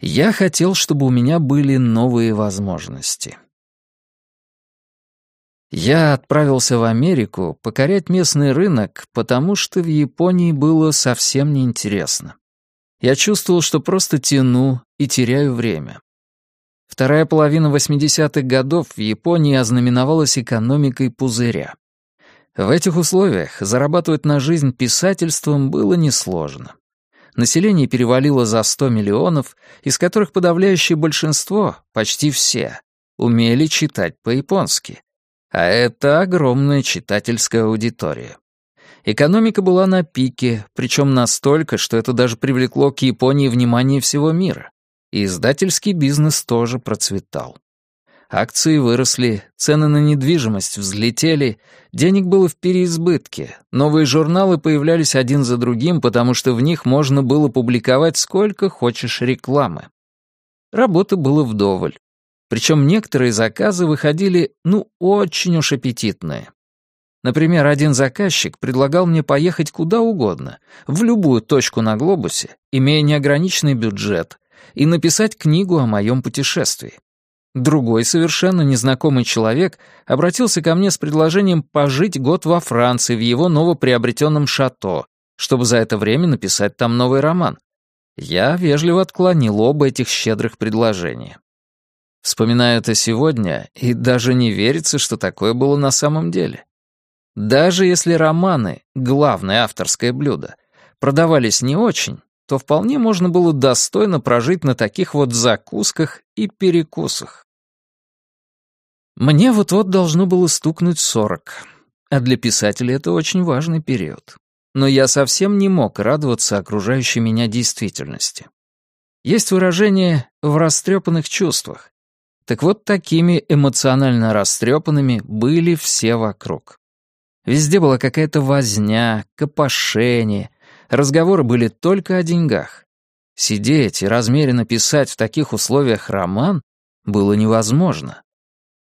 Я хотел, чтобы у меня были новые возможности. Я отправился в Америку покорять местный рынок, потому что в Японии было совсем неинтересно. Я чувствовал, что просто тяну и теряю время. Вторая половина 80-х годов в Японии ознаменовалась экономикой пузыря. В этих условиях зарабатывать на жизнь писательством было несложно. Население перевалило за 100 миллионов, из которых подавляющее большинство, почти все, умели читать по-японски. А это огромная читательская аудитория. Экономика была на пике, причем настолько, что это даже привлекло к Японии внимание всего мира. И издательский бизнес тоже процветал. Акции выросли, цены на недвижимость взлетели, денег было в переизбытке, новые журналы появлялись один за другим, потому что в них можно было публиковать сколько хочешь рекламы. Работы было вдоволь. Причем некоторые заказы выходили, ну, очень уж аппетитные. Например, один заказчик предлагал мне поехать куда угодно, в любую точку на глобусе, имея неограниченный бюджет, и написать книгу о моем путешествии. Другой совершенно незнакомый человек обратился ко мне с предложением пожить год во Франции в его новоприобретенном шато, чтобы за это время написать там новый роман. Я вежливо отклонил оба этих щедрых предложения. Вспоминаю это сегодня, и даже не верится, что такое было на самом деле. Даже если романы, главное авторское блюдо, продавались не очень, то вполне можно было достойно прожить на таких вот закусках и перекусах. Мне вот-вот должно было стукнуть сорок, а для писателя это очень важный период. Но я совсем не мог радоваться окружающей меня действительности. Есть выражение «в растрепанных чувствах». Так вот, такими эмоционально растрепанными были все вокруг. Везде была какая-то возня, копошение, разговоры были только о деньгах. Сидеть и размеренно писать в таких условиях роман было невозможно.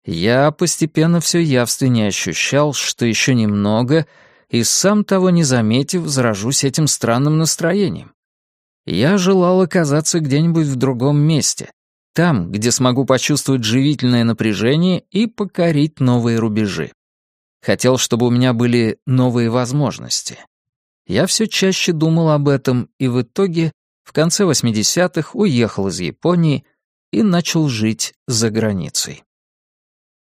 Я постепенно все явственнее ощущал, что еще немного, и сам того не заметив, заражусь этим странным настроением. Я желал оказаться где-нибудь в другом месте, там, где смогу почувствовать живительное напряжение и покорить новые рубежи. Хотел, чтобы у меня были новые возможности. Я все чаще думал об этом и в итоге в конце 80-х уехал из Японии и начал жить за границей.